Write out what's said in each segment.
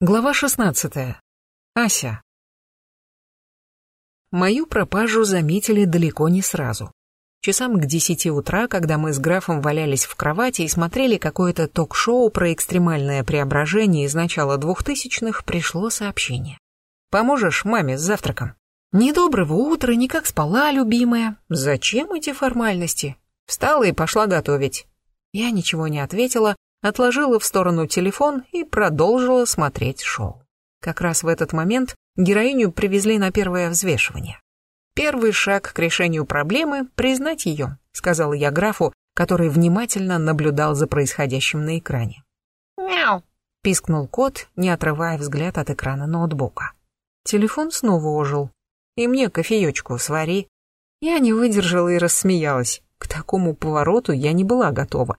Глава 16. Ася. Мою пропажу заметили далеко не сразу. Часам к десяти утра, когда мы с графом валялись в кровати и смотрели какое-то ток-шоу про экстремальное преображение из начала двухтысячных, пришло сообщение. «Поможешь маме с завтраком?» «Ни доброго утра, ни спала, любимая. Зачем эти формальности?» Встала и пошла готовить. Я ничего не ответила, отложила в сторону телефон и продолжила смотреть шоу. Как раз в этот момент героиню привезли на первое взвешивание. «Первый шаг к решению проблемы — признать ее», — сказала я графу, который внимательно наблюдал за происходящим на экране. «Мяу!» — пискнул кот, не отрывая взгляд от экрана ноутбука. Телефон снова ожил. «И мне кофеечку свари». Я не выдержала и рассмеялась. К такому повороту я не была готова.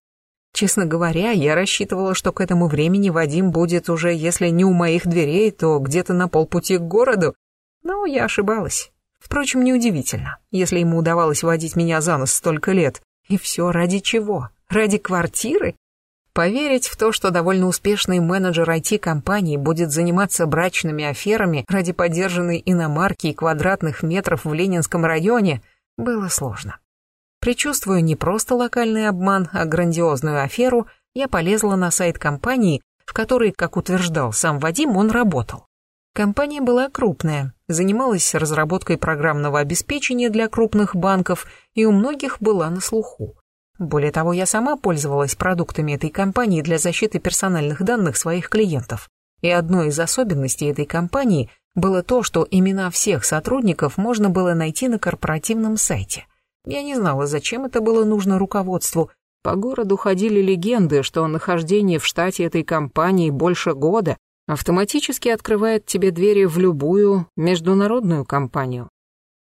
Честно говоря, я рассчитывала, что к этому времени Вадим будет уже, если не у моих дверей, то где-то на полпути к городу. Но я ошибалась. Впрочем, неудивительно, если ему удавалось водить меня за нос столько лет. И все ради чего? Ради квартиры? Поверить в то, что довольно успешный менеджер IT-компании будет заниматься брачными аферами ради подержанной иномарки и квадратных метров в Ленинском районе, было сложно. Причувствуя не просто локальный обман, а грандиозную аферу, я полезла на сайт компании, в которой, как утверждал сам Вадим, он работал. Компания была крупная, занималась разработкой программного обеспечения для крупных банков и у многих была на слуху. Более того, я сама пользовалась продуктами этой компании для защиты персональных данных своих клиентов. И одной из особенностей этой компании было то, что имена всех сотрудников можно было найти на корпоративном сайте – я не знала, зачем это было нужно руководству. По городу ходили легенды, что нахождение в штате этой компании больше года автоматически открывает тебе двери в любую международную компанию.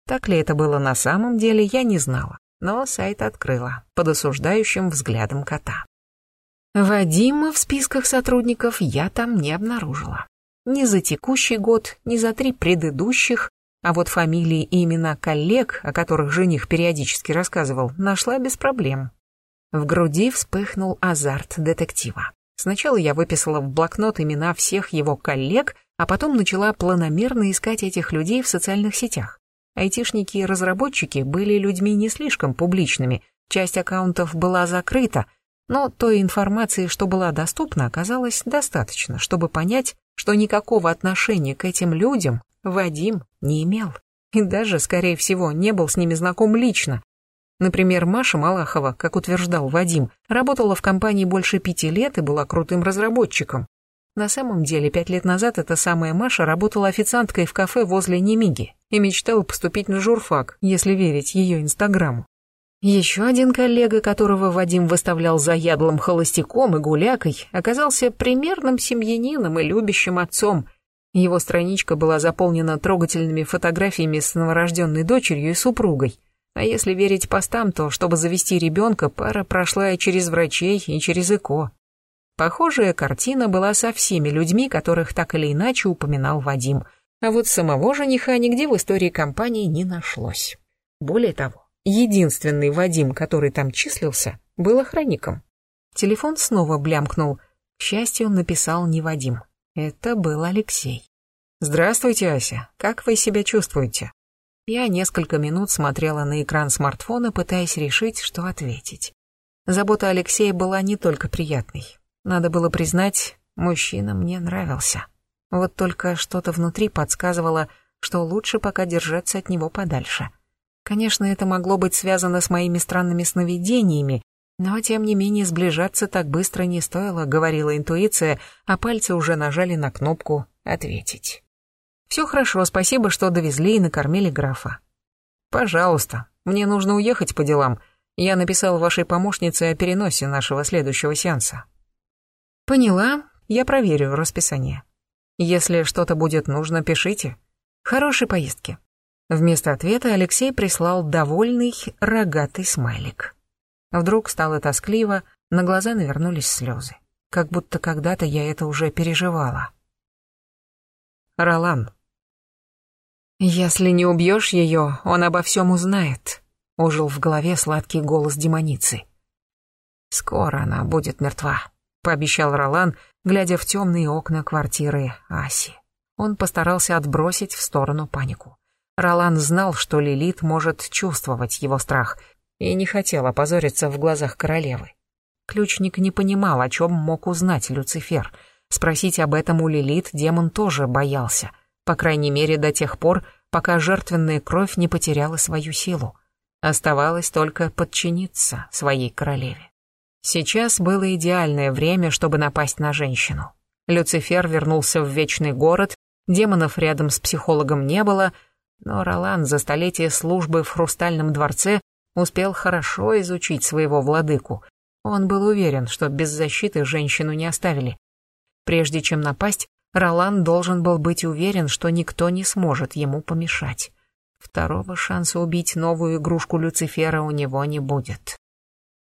Так ли это было на самом деле, я не знала, но сайт открыла под осуждающим взглядом кота. Вадима в списках сотрудников я там не обнаружила. Ни за текущий год, ни за три предыдущих, а вот фамилии и имена коллег, о которых жених периодически рассказывал, нашла без проблем. В груди вспыхнул азарт детектива. Сначала я выписала в блокнот имена всех его коллег, а потом начала планомерно искать этих людей в социальных сетях. Айтишники и разработчики были людьми не слишком публичными, часть аккаунтов была закрыта, но той информации, что была доступна, оказалось достаточно, чтобы понять, что никакого отношения к этим людям Вадим не имел. И даже, скорее всего, не был с ними знаком лично. Например, Маша Малахова, как утверждал Вадим, работала в компании больше пяти лет и была крутым разработчиком. На самом деле, пять лет назад эта самая Маша работала официанткой в кафе возле Немиги и мечтала поступить на журфак, если верить ее инстаграму. Еще один коллега, которого Вадим выставлял заядлым холостяком и гулякой, оказался примерным семьянином и любящим отцом – его страничка была заполнена трогательными фотографиями с новорожденной дочерью и супругой. А если верить постам, то, чтобы завести ребенка, пара прошла и через врачей, и через ЭКО. Похожая картина была со всеми людьми, которых так или иначе упоминал Вадим. А вот самого жениха нигде в истории компании не нашлось. Более того, единственный Вадим, который там числился, был охранником. Телефон снова блямкнул. К счастью, написал не Вадим. Это был Алексей. «Здравствуйте, Ася. Как вы себя чувствуете?» Я несколько минут смотрела на экран смартфона, пытаясь решить, что ответить. Забота Алексея была не только приятной. Надо было признать, мужчина мне нравился. Вот только что-то внутри подсказывало, что лучше пока держаться от него подальше. Конечно, это могло быть связано с моими странными сновидениями, но, тем не менее, сближаться так быстро не стоило, говорила интуиция, а пальцы уже нажали на кнопку «Ответить». «Все хорошо, спасибо, что довезли и накормили графа». «Пожалуйста, мне нужно уехать по делам. Я написал вашей помощнице о переносе нашего следующего сеанса». «Поняла, я проверю расписание. Если что-то будет нужно, пишите. Хорошей поездки». Вместо ответа Алексей прислал довольный рогатый смайлик. Вдруг стало тоскливо, на глаза навернулись слезы. Как будто когда-то я это уже переживала. Ролан. «Если не убьешь ее, он обо всем узнает», — ожил в голове сладкий голос демоницы. «Скоро она будет мертва», — пообещал Ролан, глядя в темные окна квартиры Аси. Он постарался отбросить в сторону панику. Ролан знал, что Лилит может чувствовать его страх, и не хотел опозориться в глазах королевы. Ключник не понимал, о чем мог узнать Люцифер. Спросить об этом у Лилит демон тоже боялся, по крайней мере до тех пор, пока жертвенная кровь не потеряла свою силу. Оставалось только подчиниться своей королеве. Сейчас было идеальное время, чтобы напасть на женщину. Люцифер вернулся в Вечный город, демонов рядом с психологом не было, но Ролан за столетие службы в Хрустальном дворце успел хорошо изучить своего владыку. Он был уверен, что без защиты женщину не оставили. Прежде чем напасть, Ролан должен был быть уверен, что никто не сможет ему помешать. Второго шанса убить новую игрушку Люцифера у него не будет.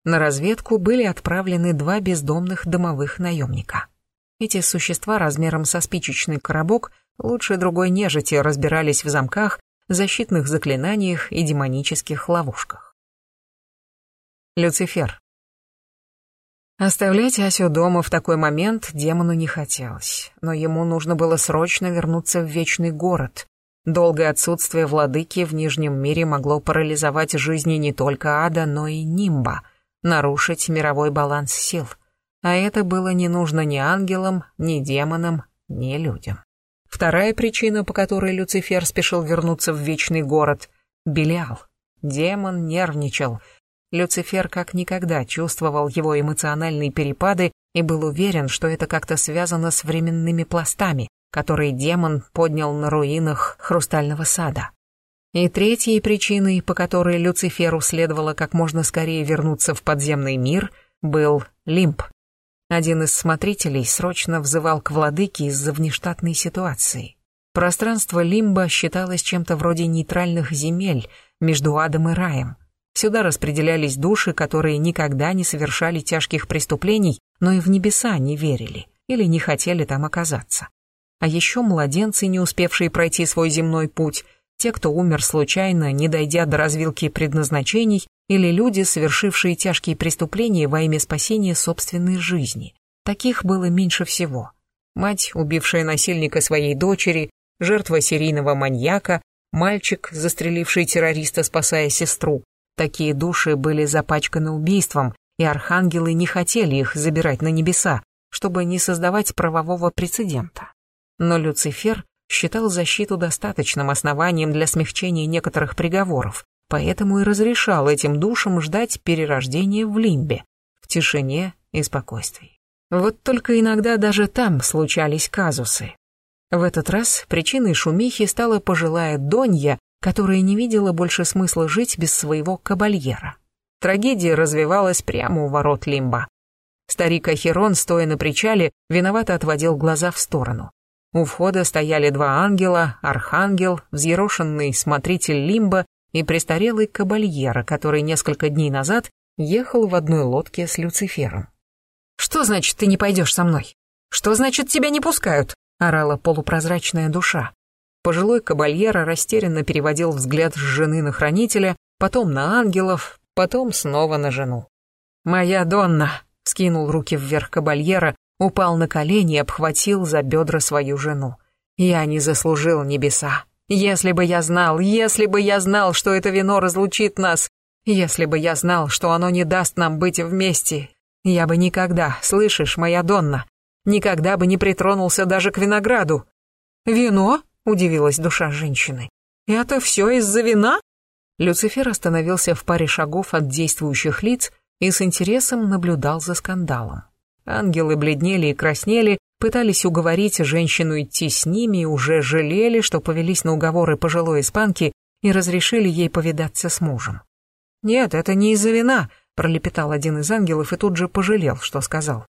На разведку были отправлены два бездомных домовых наемника. Эти существа размером со спичечный коробок лучше другой нежити разбирались в замках, защитных заклинаниях и демонических ловушках. Люцифер. Оставлять Асю дома в такой момент демону не хотелось, но ему нужно было срочно вернуться в Вечный город. Долгое отсутствие владыки в Нижнем мире могло парализовать жизни не только Ада, но и Нимба, нарушить мировой баланс сил. А это было не нужно ни ангелам, ни демонам, ни людям. Вторая причина, по которой Люцифер спешил вернуться в Вечный город — Белиал. Демон нервничал — Люцифер как никогда чувствовал его эмоциональные перепады и был уверен, что это как-то связано с временными пластами, которые демон поднял на руинах Хрустального сада. И третьей причиной, по которой Люциферу следовало как можно скорее вернуться в подземный мир, был Лимп. Один из смотрителей срочно взывал к владыке из-за внештатной ситуации. Пространство Лимба считалось чем-то вроде нейтральных земель между адом и раем. Сюда распределялись души, которые никогда не совершали тяжких преступлений, но и в небеса не верили или не хотели там оказаться. А еще младенцы, не успевшие пройти свой земной путь, те, кто умер случайно, не дойдя до развилки предназначений, или люди, совершившие тяжкие преступления во имя спасения собственной жизни. Таких было меньше всего. Мать, убившая насильника своей дочери, жертва серийного маньяка, мальчик, застреливший террориста, спасая сестру, Такие души были запачканы убийством, и архангелы не хотели их забирать на небеса, чтобы не создавать правового прецедента. Но Люцифер считал защиту достаточным основанием для смягчения некоторых приговоров, поэтому и разрешал этим душам ждать перерождения в лимбе, в тишине и спокойствии. Вот только иногда даже там случались казусы. В этот раз причиной шумихи стала пожилая Донья, которая не видела больше смысла жить без своего кабальера. Трагедия развивалась прямо у ворот Лимба. Старик Ахерон, стоя на причале, виновато отводил глаза в сторону. У входа стояли два ангела, архангел, взъерошенный смотритель Лимба и престарелый кабальера, который несколько дней назад ехал в одной лодке с Люцифером. «Что значит, ты не пойдешь со мной? Что значит, тебя не пускают?» — орала полупрозрачная душа. Пожилой кабальера растерянно переводил взгляд с жены на хранителя, потом на ангелов, потом снова на жену. «Моя Донна!» — скинул руки вверх кабальера, упал на колени и обхватил за бедра свою жену. «Я не заслужил небеса. Если бы я знал, если бы я знал, что это вино разлучит нас, если бы я знал, что оно не даст нам быть вместе, я бы никогда, слышишь, моя Донна, никогда бы не притронулся даже к винограду». «Вино?» Удивилась душа женщины. «Это все из-за вина?» Люцифер остановился в паре шагов от действующих лиц и с интересом наблюдал за скандалом. Ангелы бледнели и краснели, пытались уговорить женщину идти с ними и уже жалели, что повелись на уговоры пожилой испанки и разрешили ей повидаться с мужем. «Нет, это не из-за вина», — пролепетал один из ангелов и тут же пожалел, что сказал.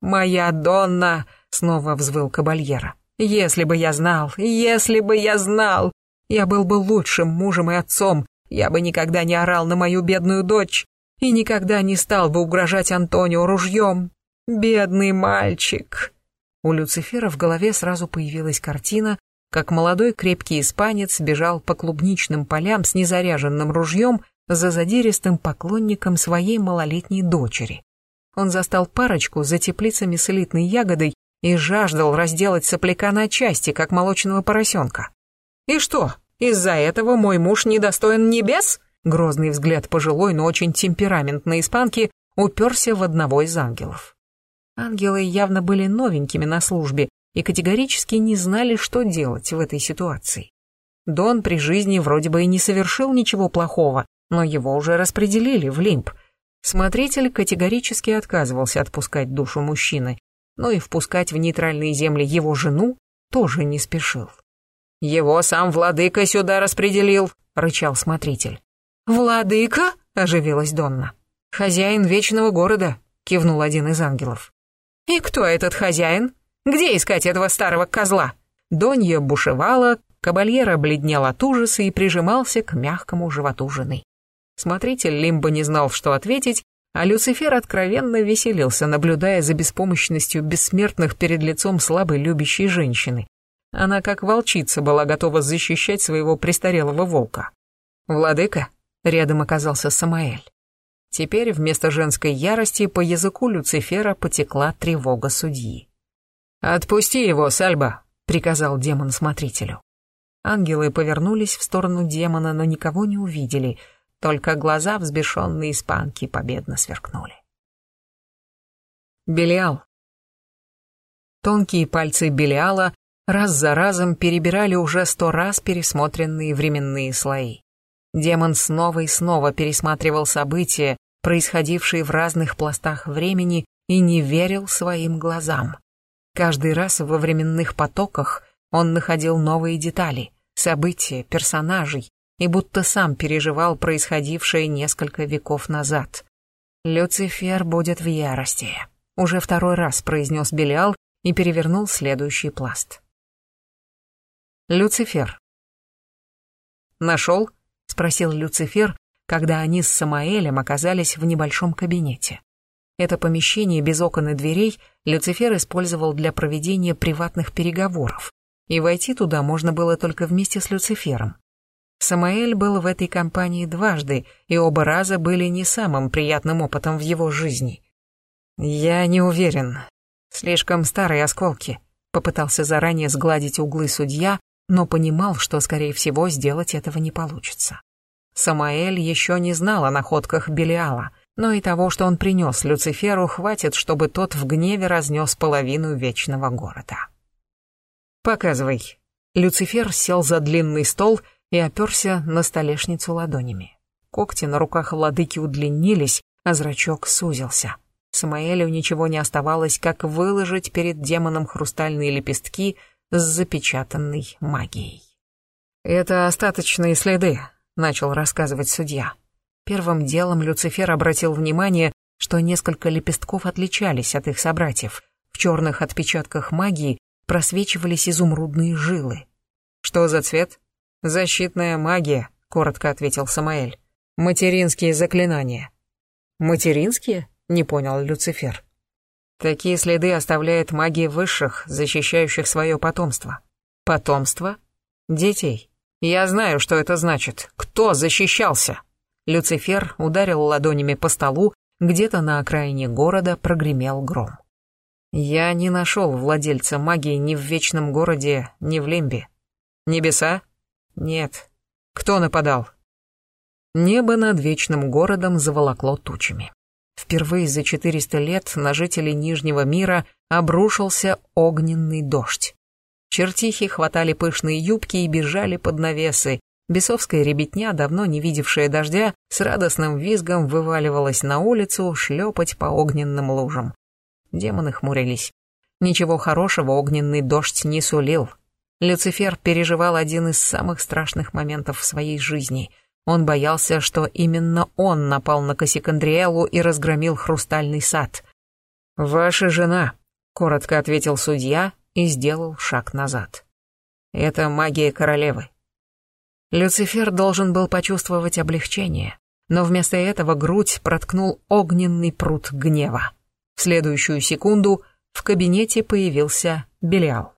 «Моя Донна!» — снова взвыл кабальера. Если бы я знал, если бы я знал, я был бы лучшим мужем и отцом, я бы никогда не орал на мою бедную дочь и никогда не стал бы угрожать Антонио ружьем. Бедный мальчик. У Люцифера в голове сразу появилась картина, как молодой крепкий испанец бежал по клубничным полям с незаряженным ружьем за задиристым поклонником своей малолетней дочери. Он застал парочку за теплицами с элитной ягодой и жаждал разделать сопляка на части, как молочного поросенка. «И что, из-за этого мой муж недостоин небес?» Грозный взгляд пожилой, но очень темпераментной испанки уперся в одного из ангелов. Ангелы явно были новенькими на службе и категорически не знали, что делать в этой ситуации. Дон при жизни вроде бы и не совершил ничего плохого, но его уже распределили в лимб. Смотритель категорически отказывался отпускать душу мужчины, но и впускать в нейтральные земли его жену тоже не спешил. «Его сам владыка сюда распределил», — рычал смотритель. «Владыка?» — оживилась Донна. «Хозяин вечного города», — кивнул один из ангелов. «И кто этот хозяин? Где искать этого старого козла?» Донья бушевала, кабальера бледнел от ужаса и прижимался к мягкому животу жены. Смотритель Лимба не знал, что ответить, а Люцифер откровенно веселился, наблюдая за беспомощностью бессмертных перед лицом слабой любящей женщины. Она, как волчица, была готова защищать своего престарелого волка. «Владыка?» — рядом оказался Самаэль. Теперь вместо женской ярости по языку Люцифера потекла тревога судьи. «Отпусти его, Сальба», — приказал демон смотрителю. Ангелы повернулись в сторону демона, но никого не увидели, только глаза взбешенной испанки победно сверкнули. Белиал. Тонкие пальцы Белиала раз за разом перебирали уже сто раз пересмотренные временные слои. Демон снова и снова пересматривал события, происходившие в разных пластах времени, и не верил своим глазам. Каждый раз во временных потоках он находил новые детали, события, персонажей, и будто сам переживал происходившее несколько веков назад. «Люцифер будет в ярости», — уже второй раз произнес Белиал и перевернул следующий пласт. Люцифер. «Нашел?» — спросил Люцифер, когда они с Самаэлем оказались в небольшом кабинете. Это помещение без окон и дверей Люцифер использовал для проведения приватных переговоров, и войти туда можно было только вместе с Люцифером. Самаэль был в этой компании дважды, и оба раза были не самым приятным опытом в его жизни. «Я не уверен. Слишком старые осколки», — попытался заранее сгладить углы судья, но понимал, что, скорее всего, сделать этого не получится. Самаэль еще не знал о находках Белиала, но и того, что он принес Люциферу, хватит, чтобы тот в гневе разнес половину вечного города. «Показывай». Люцифер сел за длинный стол и оперся на столешницу ладонями. Когти на руках владыки удлинились, а зрачок сузился. Самаэлю ничего не оставалось, как выложить перед демоном хрустальные лепестки с запечатанной магией. «Это остаточные следы», — начал рассказывать судья. Первым делом Люцифер обратил внимание, что несколько лепестков отличались от их собратьев. В черных отпечатках магии просвечивались изумрудные жилы. «Что за цвет?» «Защитная магия», — коротко ответил Самаэль. «Материнские заклинания». «Материнские?» — не понял Люцифер. Такие следы оставляет магия высших, защищающих свое потомство. Потомство? Детей. Я знаю, что это значит. Кто защищался? Люцифер ударил ладонями по столу, где-то на окраине города прогремел гром. Я не нашел владельца магии ни в Вечном Городе, ни в Лимбе. Небеса? Нет. Кто нападал? Небо над Вечным Городом заволокло тучами. Впервые за 400 лет на жителей Нижнего мира обрушился огненный дождь. Чертихи хватали пышные юбки и бежали под навесы. Бесовская ребятня, давно не видевшая дождя, с радостным визгом вываливалась на улицу шлепать по огненным лужам. Демоны хмурились. Ничего хорошего огненный дождь не сулил. Люцифер переживал один из самых страшных моментов в своей жизни — он боялся, что именно он напал на Кассикандриэлу и разгромил хрустальный сад. «Ваша жена», — коротко ответил судья и сделал шаг назад. «Это магия королевы». Люцифер должен был почувствовать облегчение, но вместо этого грудь проткнул огненный пруд гнева. В следующую секунду в кабинете появился Белиал.